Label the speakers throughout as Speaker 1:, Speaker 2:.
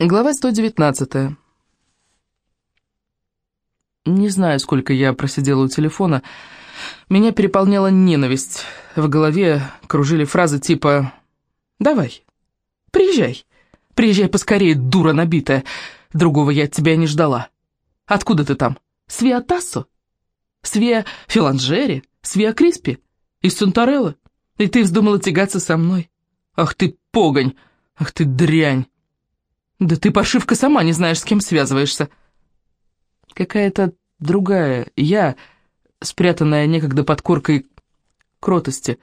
Speaker 1: Глава 119. Не знаю, сколько я просидела у телефона. Меня переполняла ненависть. В голове кружили фразы типа «Давай, приезжай, приезжай поскорее, дура набитая. Другого я от тебя не ждала. Откуда ты там? Свиа Тассо? Свиа Филанджери? Свиа Криспи? Из Сунтарелла? И ты вздумала тягаться со мной? Ах ты погонь! Ах ты дрянь!» Да ты, паршивка, сама не знаешь, с кем связываешься. Какая-то другая я, спрятанная некогда под коркой кротости,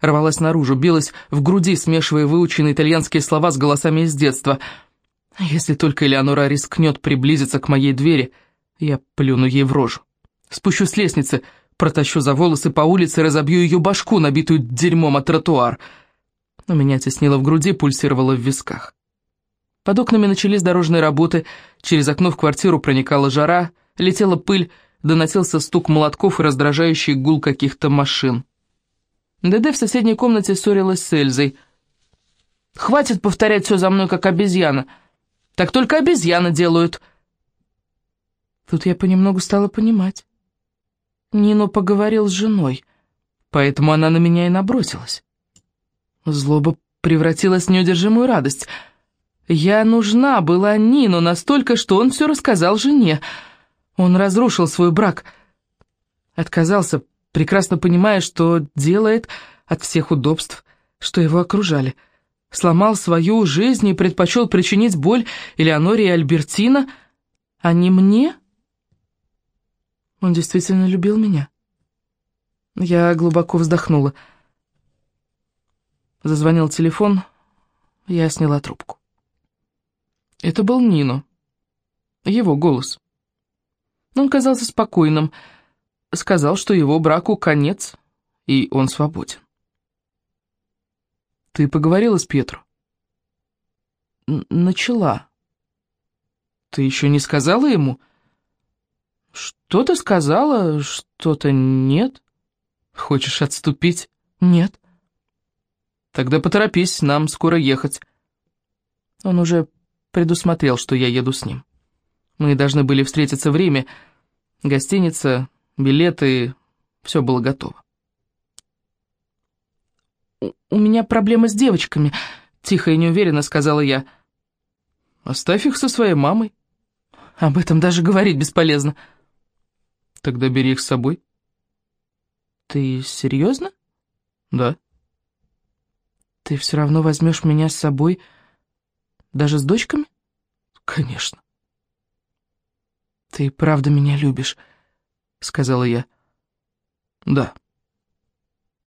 Speaker 1: рвалась наружу, билась в груди, смешивая выученные итальянские слова с голосами из детства. Если только Элеонора рискнет приблизиться к моей двери, я плюну ей в рожу. Спущу с лестницы, протащу за волосы по улице, разобью ее башку, набитую дерьмом от тротуар. У меня теснило в груди, пульсировало в висках. Под окнами начались дорожные работы, через окно в квартиру проникала жара, летела пыль, доносился стук молотков и раздражающий гул каких-то машин. ДД в соседней комнате ссорилась с Эльзой. «Хватит повторять все за мной, как обезьяна. Так только обезьяны делают». Тут я понемногу стала понимать. Нино поговорил с женой, поэтому она на меня и набросилась. Злоба превратилась в неудержимую радость — я нужна была Нину настолько, что он все рассказал жене. Он разрушил свой брак. Отказался, прекрасно понимая, что делает от всех удобств, что его окружали. Сломал свою жизнь и предпочел причинить боль Элеоноре и Альбертина, а не мне. Он действительно любил меня. Я глубоко вздохнула. Зазвонил телефон, я сняла трубку. Это был Нино. Его голос. Он казался спокойным, сказал, что его браку конец, и он свободен. «Ты поговорила с Петру?» «Начала». «Ты еще не сказала ему?» «Что-то сказала, что-то нет». «Хочешь отступить?» «Нет». «Тогда поторопись, нам скоро ехать». Он уже предусмотрел, что я еду с ним. Мы должны были встретиться в Риме. Гостиница, билеты, все было готово. «У меня проблемы с девочками», — тихо и неуверенно сказала я. «Оставь их со своей мамой». «Об этом даже говорить бесполезно». «Тогда бери их с собой». «Ты серьезно?» «Да». «Ты все равно возьмешь меня с собой...» Даже с дочками? Конечно. Ты правда меня любишь, сказала я. Да.